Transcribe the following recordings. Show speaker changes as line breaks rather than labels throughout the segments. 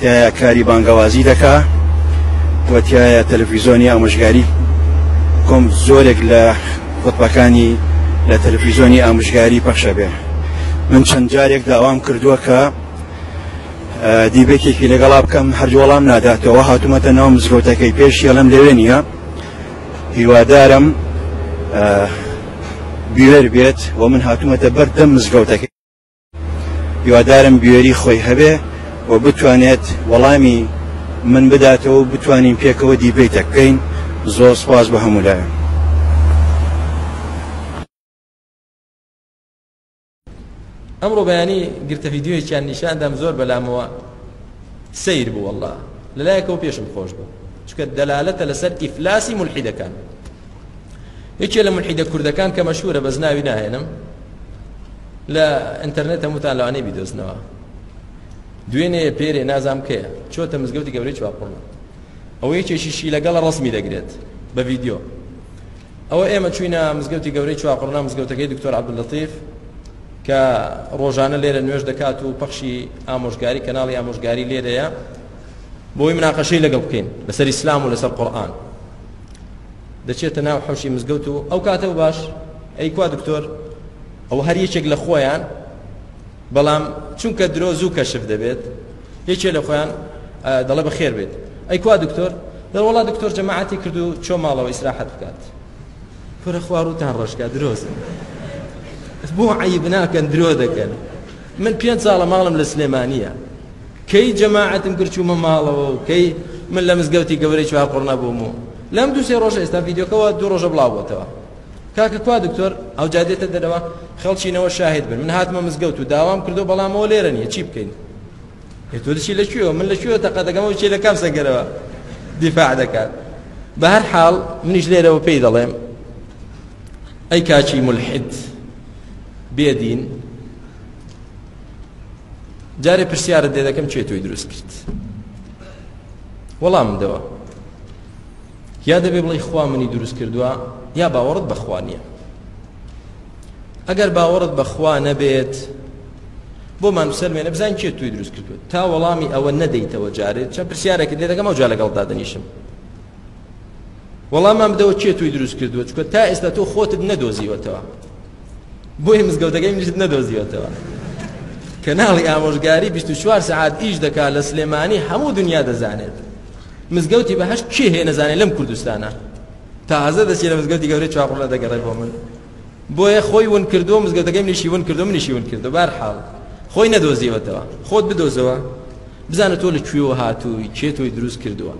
تیایا کاری بانگەوازی دەکا و تیایا تەلەفیزۆنی ئامۆژگاری کۆم زۆرێک لە خۆتبەکانی لە تەلەفیزۆنی ئامژگاری پەخشە بێ من چەند جارێک داوام کردووە کە دیبێتێکی لەگەڵا بکەم هەردووەڵام ناداتەوە هاتوومەتە ناو مزگەوتەکەی پێش یەڵم لەوێ نییە هیوادارم بوێر بێت و من هاتوومەتە بەردەم مزگەوتەکە هیوادارم بوێری خۆی هەبێ و بتوانێت وەڵامی من بداتەوە بتوانین پێکەوە دیبیتە بکەین زۆر سپاس بە هەمولایەن
ئەمڕۆ بەیانی گرتە ڤیددیوەیەکیان نیشاندام زۆر بەلامەوە سیر بوو والله لەلایەکەوە پێشم خۆش بوو چکە دەلالەتە لەسەر ئیفلاسی ملحیدەکان یەکێ لە ملحیدە کوردەکان کە مەشهورە بەس ناوی ناهێنم لە ئینتەرنێت هەمووتان لەوانەیە بیدۆزنەوە دوێنێ پێرێ نازام کەیە چۆتە مزگەوتی گەورەی چواقۆڵ ئەو یەکێکیشی لەگەڵ ڕسمی دەگرێت بە ڤیددیو ئەوە ئێمە چوینە مزگەوتی گەورەی چواقڕنا مزگەوتەکەی دکتۆر عبدلتیف کە ڕۆژانە لێرە نوێش دەکات و پەخشی ئامۆژگاری کەناڵی ئامۆژگاری لێرەیە بۆی مناقەشەی لەگەڵ بکەین لەسەر ئیسلام و لەسەر قورآن دەچێتە ناو حوشی مزگەوت و ئەو کاتە و باش ئەی کوا دکتۆر؟ ئەوە هەر یەکێک لە خۆیان بەڵام چونکە درۆ زوو کەشف دەبێت یەکێ لە خۆیان دەڵێ بە خێر بێت ئەی کوا دکتۆر؟ دەڵێ وەڵا دکتۆر جەماعەتی کرد و چۆ ماڵەوە ئیسراحەت بکات کورە خوا ڕووتان ڕەشکا درۆزن بۆ عەیب ناکەن درۆ دەکەن من پێنج ساڵە ماڵم لە سلێمانیە کەی جەماعەتم کرد چوومە ماڵەوە و کەی من لە مزگەوتی گەورەی چوار قڕنە بووم و لەم دوو سێ ڕۆژ ئێستا ڤیددیوکەەوە دوو ڕۆژە بڵاوبتەوە کاکە کوا دکتۆر ئەوجا دێتە دەرەوە خەڵکی نەوە شاهید بن من هاتمە مزگەوت و داوام کردو بەڵام ئەوە لێرە نیە چی بکەین ئێ تۆ دەچی لە کوێوە من لە کوێوە تەقە دەکەم ئەو چی لە کام سەنگەرەوە دیفاع دەکات بە هەر حاڵ منیش لێرەوە پێی دەڵێم ئەی کاچی ملحد بێدین جارێ پرسیارت لێ دەکەم چێ تۆی دروست کرد وەڵام دەوە یا دەبێ بڵێی خوا منی دروست کردووە یا باوەڕت بەخوا نییە ئەگەر باوەڕت بەخوا نەبێت بۆمان بسەلمێنە بزان کێ توی دروست کردووە تا وەڵامی ئەوە نەدەیتەوە جارێت چە پرسیارێکی دێ دەگەم ئەو جا لەگەڵ دادنیشم وەڵامان بدەوە کێ توی دروست کردووە چکە تا ئێستا تۆ خۆتت نەدۆزیوەتەوە بۆی مزگەوتەکەی منیشت نەدۆزیوەتەوە کەناڵی ئامۆژگاری 24 سعات ئیش دەکات لە سلێمانی هەموو دنیا دەزانێت مزگەوتی بەهەشت کێ هەیە نەزانێ لەم کوردستانە تازە دەچێ لە مزگەوتی گەورەی چواقڕلە دەگەڕێ بۆ من بۆیە خۆی ون کردو مزگەوتەکەی منیشی ون کردو منیشی ون کردو بار حاڵ خۆی نەدۆزیوەتەوە خۆت بدۆزەوە بزانە تۆ لە کوێوە هاتووی کێ تۆی دروست کردووە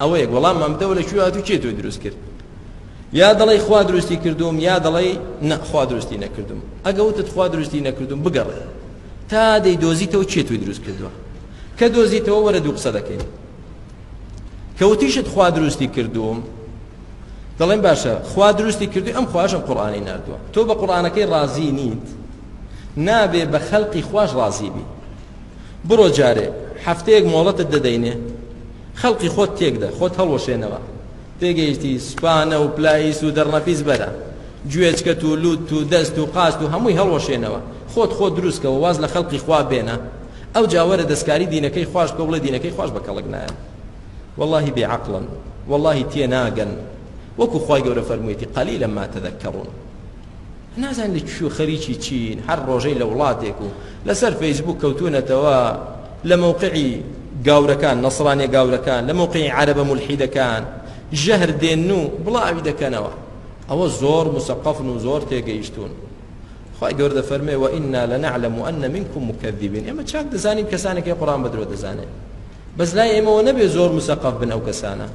ئەوە یەک وەڵام مامدەوە لە کوێ هاتوو کێ تۆی دروست کرد یا دەڵی خوا دروستی کردوم یا دەڵی نەخوا دروستی نەکردوم ئەگە وتت خوا دروستی نەکردوم بگەڕێ تا دەی دۆزیتەوە کێ تۆی دروست کردووە کە دۆزیتەوە وەرە دوو قسە دەکەین کە وتیشت خوا دروستی کردووم دەڵێن باشە خوا دروستی کردوی ئەم خواشم قورآانی نردووە تۆ بە قورآانەکەی ڕازی نیت نابێ بە خەلقی خوش ڕازی بی بڕۆ جارێ هەفتەیەک مۆڵەتت دەدەینێ خەڵقی خۆت تێکدە خۆت هەڵوەشێنەوە تێگەیشتی سوپانە و پلایس و دەڕنەفیس بەرە گوێچکە و لوت و دەست و قاست و هەمووی هەڵوەشێنەوە خۆت خۆ دروستکەەوە واز لە خەڵقی خوا بێنە ئەوجا وەرە دەسکاری دینەکەی خواش بکە و بڵێ دینەکەی خواش بە کەڵک نایەن وەڵاهی بێ عەقڵن وەڵاهی تێ ناگەن وەکو خوای گەورە فەرموویەتی قەلیلا ما تەذەکەڕون نازان لە چی و خەریکی چین هەر ڕۆژەی لە وڵاتێک و لەسەر فەیسبوک کەوتونەتەوە لە موقعی گاورەکان نەسرانیە گاورەکان لە موقعی عەرەبە مولحیدەکان ژەهر دێن و بڵاوی دەکەنەوە ئەوە زۆر مسەقەفن و زۆر تێگەیشتون خوای گەورە دەفەرمێ وئنا لنعلم ان منکم مکذبین ئێمە چاک دەزانین کەسانێک کە قورآن بە درۆ دەزانێت بەس لای ئێمەوە نەبێ زۆر مسەقەف بن ئەو کەسانە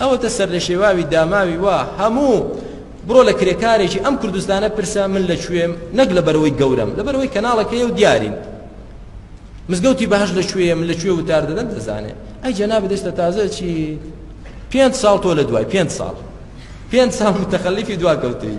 ئەوەتە سەر لە شێواوی داماوی وا هەموو بڕۆ لە کرێکارێکی ئەم کوردستانە پرسە من لە کوێم نەک لە بەرەوەی گەورەم لە بەرەوەی کەناڵەکەی و دیارین مزگەوتی بەهش لە کوێ من لە کوێ وتار دەدەم دەزانێ ئەی جەناب دەستە تازە چی پێنج ساڵ تۆ لە دوای پێنج ساڵ پێنج ساڵ متەخەلیفی دوا
کەوتوی